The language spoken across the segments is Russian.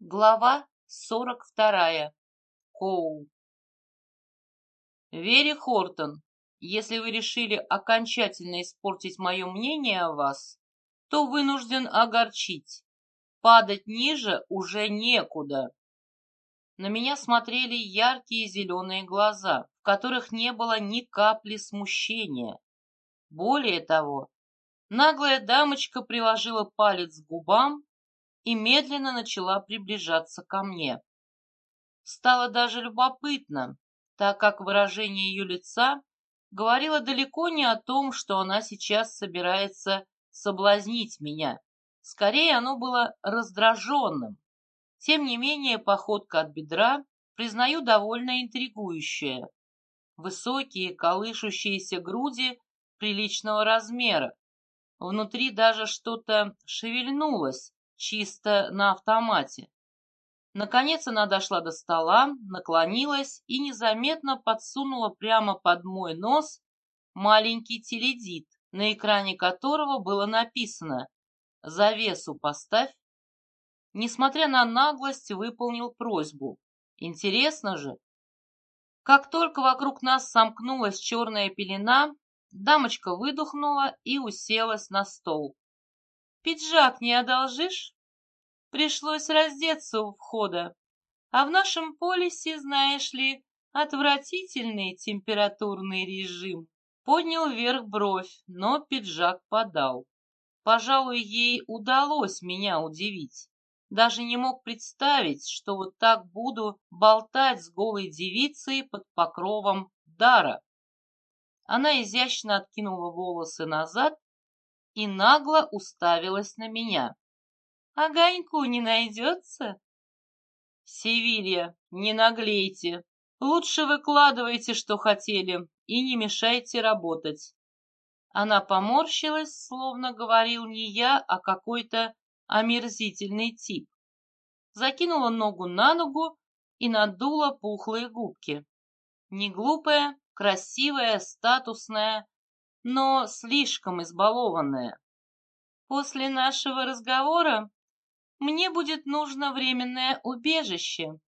Глава сорок вторая. Коул. Вери Хортон, если вы решили окончательно испортить мое мнение о вас, то вынужден огорчить. Падать ниже уже некуда. На меня смотрели яркие зеленые глаза, в которых не было ни капли смущения. Более того, наглая дамочка приложила палец к губам и медленно начала приближаться ко мне. Стало даже любопытно, так как выражение ее лица говорило далеко не о том, что она сейчас собирается соблазнить меня. Скорее, оно было раздраженным. Тем не менее, походка от бедра, признаю, довольно интригующая. Высокие, колышущиеся груди приличного размера. Внутри даже что-то шевельнулось, чисто на автомате. Наконец она дошла до стола, наклонилась и незаметно подсунула прямо под мой нос маленький теледит, на экране которого было написано «Завесу поставь». Несмотря на наглость, выполнил просьбу. Интересно же. Как только вокруг нас сомкнулась черная пелена, дамочка выдохнула и уселась на стол. Пиджак не одолжишь? Пришлось раздеться у входа. А в нашем полисе, знаешь ли, отвратительный температурный режим. Поднял вверх бровь, но пиджак подал. Пожалуй, ей удалось меня удивить. Даже не мог представить, что вот так буду болтать с голой девицей под покровом дара. Она изящно откинула волосы назад и нагло уставилась на меня. «Огоньку не найдется?» «Севилья, не наглейте. Лучше выкладывайте, что хотели, и не мешайте работать». Она поморщилась, словно говорил не я, а какой-то омерзительный тип. Закинула ногу на ногу и надула пухлые губки. Не глупая, красивая, статусная, но слишком избалованная. После нашего разговора мне будет нужно временное убежище,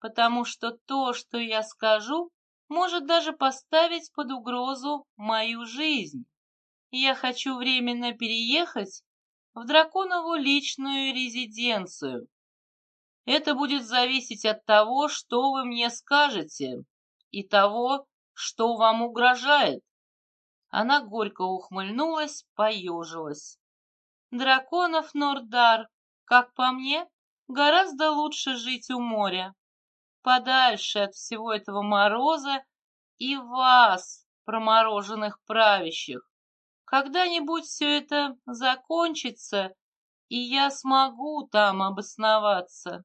потому что то, что я скажу, может даже поставить под угрозу мою жизнь. Я хочу временно переехать в драконову личную резиденцию. Это будет зависеть от того, что вы мне скажете, и того, что вам угрожает. Она горько ухмыльнулась, поежилась. Драконов Нордар, как по мне, гораздо лучше жить у моря, подальше от всего этого мороза и вас, промороженных правящих. Когда-нибудь все это закончится, и я смогу там обосноваться.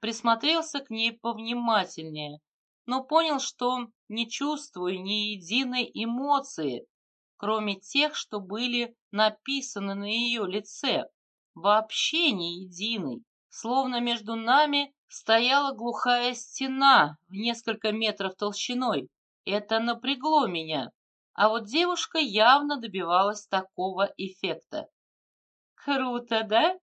Присмотрелся к ней повнимательнее, но понял, что не чувствую ни единой эмоции, кроме тех, что были написаны на ее лице. Вообще ни единой, словно между нами стояла глухая стена в несколько метров толщиной. Это напрягло меня, а вот девушка явно добивалась такого эффекта. Круто, да?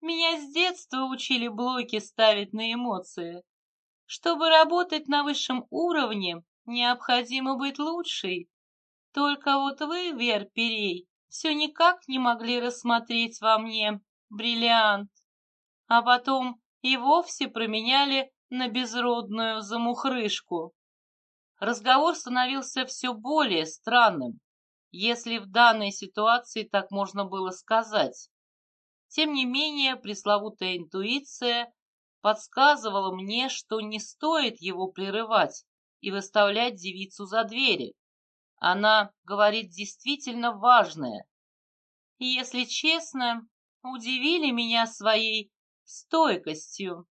Меня с детства учили блоки ставить на эмоции. Чтобы работать на высшем уровне, необходимо быть лучшей. Только вот вы, Вер Перей, все никак не могли рассмотреть во мне бриллиант. А потом и вовсе променяли на безродную замухрышку. Разговор становился все более странным, если в данной ситуации так можно было сказать. Тем не менее, пресловутая интуиция подсказывало мне, что не стоит его прерывать и выставлять девицу за двери. Она говорит действительно важное. Если честно, удивили меня своей стойкостью.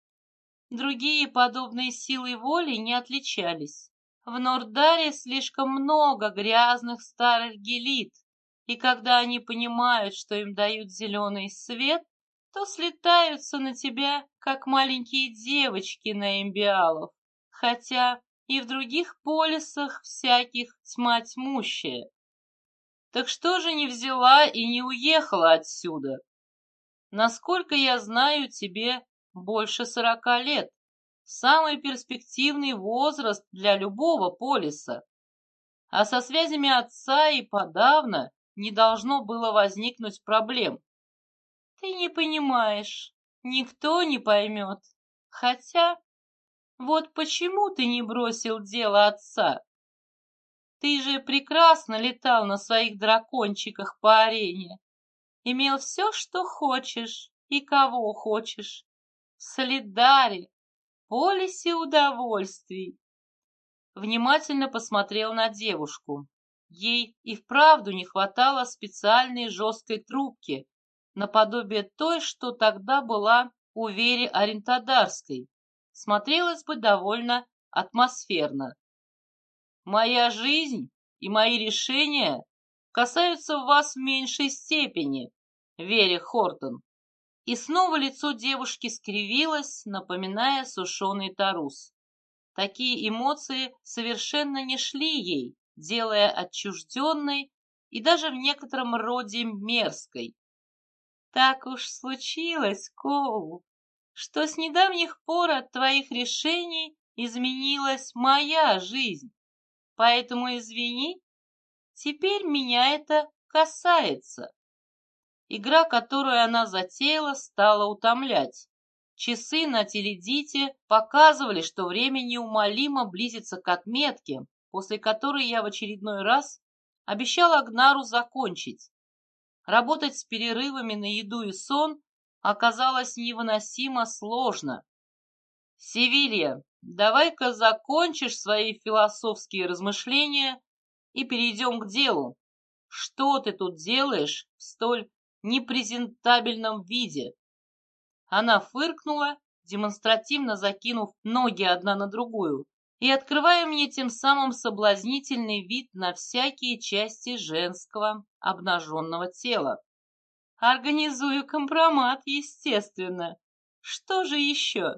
Другие подобные силой воли не отличались. В Нордаре слишком много грязных старых гелит, и когда они понимают, что им дают зеленый свет, то слетаются на тебя, как маленькие девочки на имбиалов, хотя и в других полисах всяких тьма тьмущая. Так что же не взяла и не уехала отсюда? Насколько я знаю, тебе больше сорока лет. Самый перспективный возраст для любого полиса. А со связями отца и подавно не должно было возникнуть проблем. Ты не понимаешь, никто не поймет. Хотя, вот почему ты не бросил дело отца? Ты же прекрасно летал на своих дракончиках по арене. Имел все, что хочешь и кого хочешь. В солидаре, полисе удовольствий. Внимательно посмотрел на девушку. Ей и вправду не хватало специальной жесткой трубки, наподобие той, что тогда была у Вери Орентодарской. Смотрелось бы довольно атмосферно. Моя жизнь и мои решения касаются вас в меньшей степени, Вере Хортон. И снова лицо девушки скривилось, напоминая сушеный тарус. Такие эмоции совершенно не шли ей, делая отчужденной и даже в некотором роде мерзкой. Так уж случилось, Коу, что с недавних пор от твоих решений изменилась моя жизнь. Поэтому извини, теперь меня это касается. Игра, которую она затеяла, стала утомлять. Часы на теледите показывали, что время неумолимо близится к отметке, после которой я в очередной раз обещал Агнару закончить. Работать с перерывами на еду и сон оказалось невыносимо сложно. «Севилья, давай-ка закончишь свои философские размышления и перейдем к делу. Что ты тут делаешь в столь непрезентабельном виде?» Она фыркнула, демонстративно закинув ноги одна на другую и открывая мне тем самым соблазнительный вид на всякие части женского обнаженного тела. Организую компромат, естественно. Что же еще?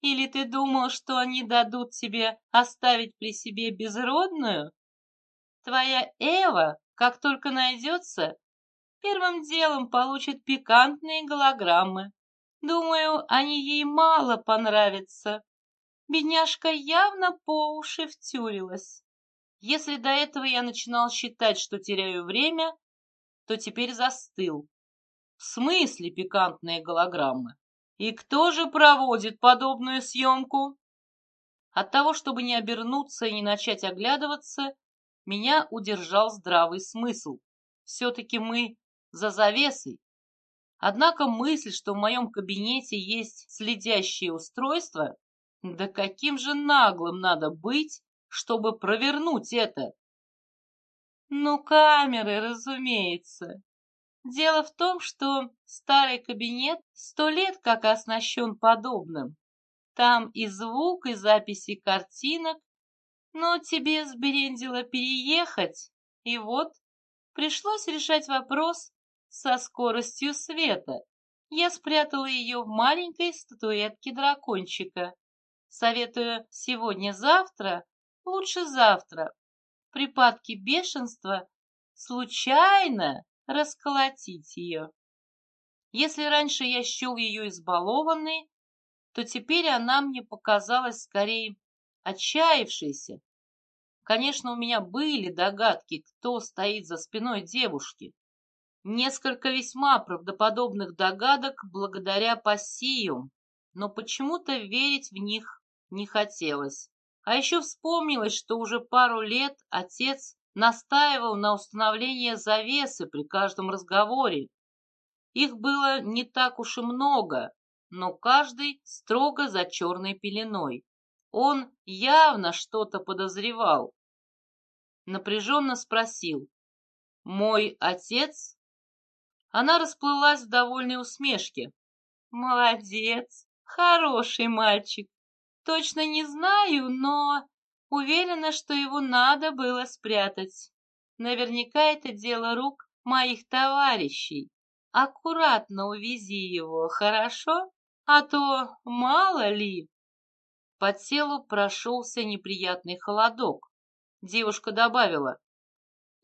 Или ты думал, что они дадут тебе оставить при себе безродную? Твоя Эва, как только найдется, первым делом получит пикантные голограммы. Думаю, они ей мало понравятся. Бедняжка явно по уши втюрилась. Если до этого я начинал считать, что теряю время, то теперь застыл. В смысле пикантные голограммы? И кто же проводит подобную съемку? От того, чтобы не обернуться и не начать оглядываться, меня удержал здравый смысл. Все-таки мы за завесой. Однако мысль, что в моем кабинете есть следящее устройство, да каким же наглым надо быть, чтобы провернуть это? Ну, камеры, разумеется. Дело в том, что старый кабинет сто лет как оснащен подобным. Там и звук, и записи картинок. Но тебе сберендило переехать, и вот пришлось решать вопрос со скоростью света. Я спрятала ее в маленькой статуэтке дракончика. Советую сегодня-завтра, лучше завтра, припадки бешенства случайно расколотить ее. Если раньше я счел ее избалованной, то теперь она мне показалась скорее отчаявшейся. Конечно, у меня были догадки, кто стоит за спиной девушки. Несколько весьма правдоподобных догадок благодаря пассию, но почему-то верить в них не хотелось. А еще вспомнилось, что уже пару лет отец настаивал на установлении завесы при каждом разговоре. Их было не так уж и много, но каждый строго за черной пеленой. Он явно что-то подозревал. Напряженно спросил. «Мой отец?» Она расплылась в довольной усмешке. «Молодец, хороший мальчик. Точно не знаю, но уверена, что его надо было спрятать. Наверняка это дело рук моих товарищей. Аккуратно увези его, хорошо? А то мало ли...» По телу прошелся неприятный холодок. Девушка добавила,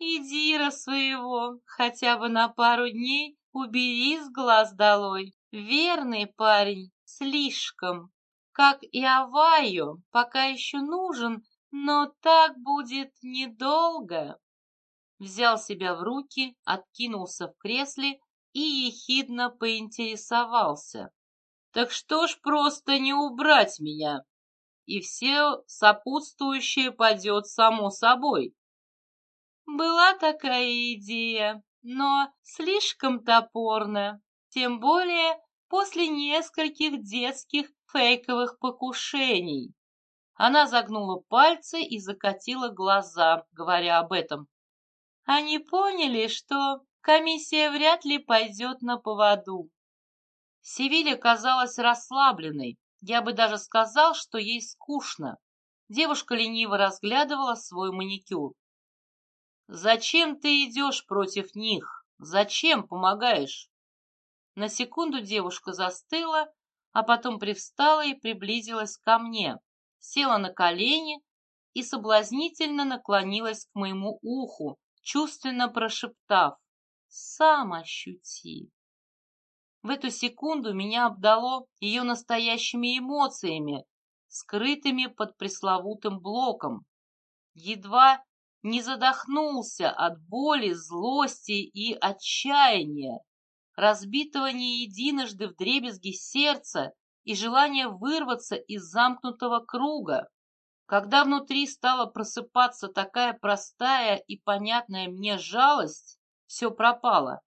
Идира своего хотя бы на пару дней убери с глаз долой. Верный парень, слишком. Как и Авайо, пока еще нужен, но так будет недолго. Взял себя в руки, откинулся в кресле и ехидно поинтересовался. Так что ж просто не убрать меня? И все сопутствующее пойдет само собой. Была такая идея, но слишком топорно, тем более после нескольких детских фейковых покушений. Она загнула пальцы и закатила глаза, говоря об этом. Они поняли, что комиссия вряд ли пойдет на поводу. Севилья казалась расслабленной, я бы даже сказал, что ей скучно. Девушка лениво разглядывала свой маникюр. «Зачем ты идешь против них? Зачем помогаешь?» На секунду девушка застыла, а потом привстала и приблизилась ко мне, села на колени и соблазнительно наклонилась к моему уху, чувственно прошептав «Сам ощути». В эту секунду меня обдало ее настоящими эмоциями, скрытыми под пресловутым блоком. Едва не задохнулся от боли, злости и отчаяния, разбитого не единожды в дребезги сердца и желания вырваться из замкнутого круга. Когда внутри стала просыпаться такая простая и понятная мне жалость, все пропало.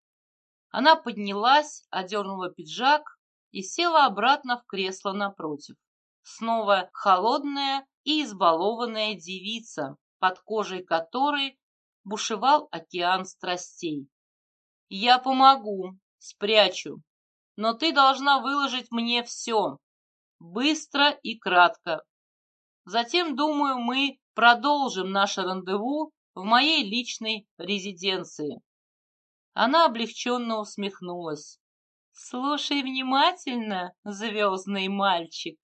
Она поднялась, одернула пиджак и села обратно в кресло напротив. Снова холодная и избалованная девица, под кожей которой бушевал океан страстей. «Я помогу, спрячу, но ты должна выложить мне все, быстро и кратко. Затем, думаю, мы продолжим наше рандеву в моей личной резиденции. Она облегченно усмехнулась. «Слушай внимательно, звездный мальчик.